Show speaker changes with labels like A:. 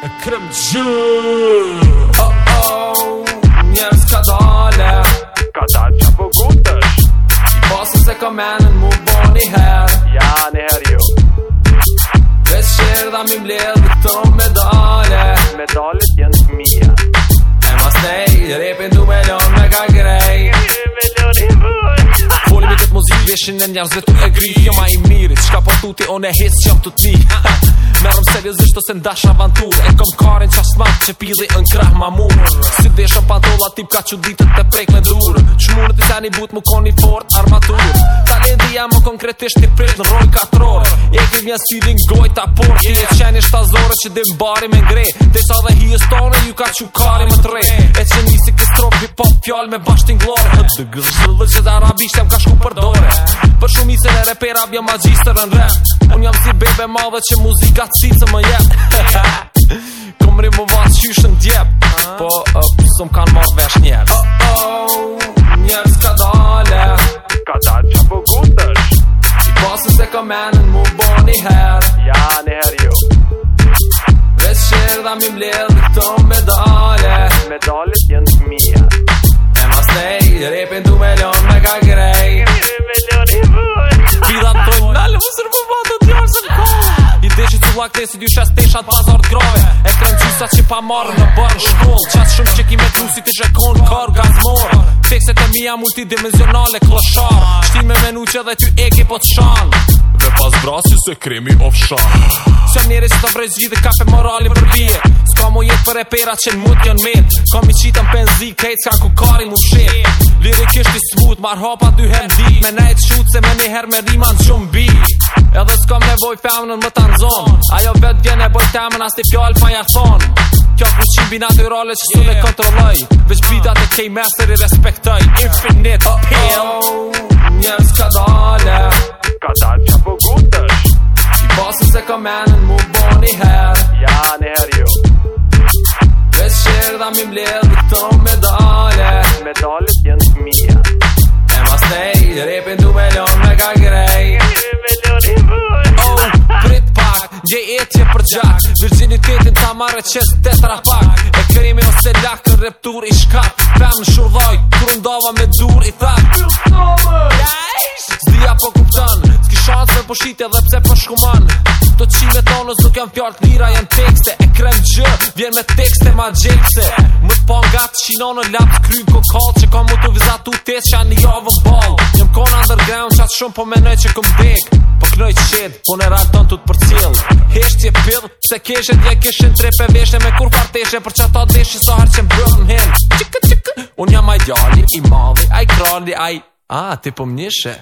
A: E krem të gjë Oh oh Njërës ka dole Ka dalë që po gutësh I posë se ka menën mu bo një her Ja një her ju Vesë shërë dha mi mbledhë Këto me dole Me të janë të mija E ma stej, repin du me lonë Me ka grej Me lonë i bu Vishin në njërzve të e gri Jo ma i mirit Shka po tuti O ne hisë që jam të ti Merëm rëmë ose në dash avantur E kom karin qa smak që pili në krah ma mur Si dhe shumë pantolla tip ka që ditët të prek me drur Që mërë tani but mu koni fort armatur Ta Ja më konkretisht i prit në rol 4 E ti një sydin goj të por E e qeni 7 zore që dim bari me ngre Dhe sa dhe hi e stone ju ka që kari më tre E që njësi kës trok hip hop fjall me bashtin glore Hët dë gëzëllë që dhe arabisht jam ka shku për dore Për shumë i se në reper ab magjistër në rap Unë jam si bebe madhe që muzika të cicë më jep Komri më vazë qyshën djep Po, uh, pësëm kanë marrë vesh njerë oh, oh mirë dha mi mbledh këto medale Medalet jenë të mija E ma stej, repin du me lon me ka grej Me lon i vën Fila të tojnë Nalë vësër më vë të tjarë së në kohë I deshi të vlak të si dy shes të pazar të grove E krem qysa që pa marë në bërë në shkollë Qas shumë që ki me të musit i shekon kër gazmor Fekse të mija multidimensionale kloshar Shtime me nuqe dhe ty eki po të shanë Dhe pas brasi se kremi of shanë Qa njeri që të brezgjidhe kafe për bi për e pera që në mutë njën mirë Kom i qitën penzi, kejtë s'ka ku kari mu shirë Lirik i smut, mar hapa dy herë di Me nejt shutë se me një herë me riman qëmë bi Edhe s'kom nevoj femënën më të nëzonë Ajo vetë vjen e temën as t'i fjallë pa thonë Kjo ku qim bina të role që sune kontroloj Vëq bidat e kej mesër i respektoj Infinite appeal oh, oh. Njëm s'ka dale mi mbledh këto medale Medale janë të mija E ma stej, repin du me lon me ka grej Një me lon i bëj Oh, prit pak, gje e tje për gjak Virginitetin ta mare qës të tra pak E krimi ose lak, kër reptur i shkat Pem në shurdoj, kër ndova me dur i thak Po shite dhe pse po shkuman Këto qime tonës nuk janë fjartë Lira janë tekste e krejtë Vjen me tekste ma gjekse Më të pon gatë qino në lapë krymë Ko kallë që kam më të vizatu tesë që a një javën balë Njëm konë underground që atë shumë po menoj që këm beg Po kënoj të shedë, po në rallë tonë të të përcjellë Heshtë që pëllë, se keshë dje keshën trepe peveshë Me kur parteshë, për që ato deshë që so harë që më bëllë në helë unë jam ajdjali, i madhi, aj krali, aj... Ah, ti po më njëshe?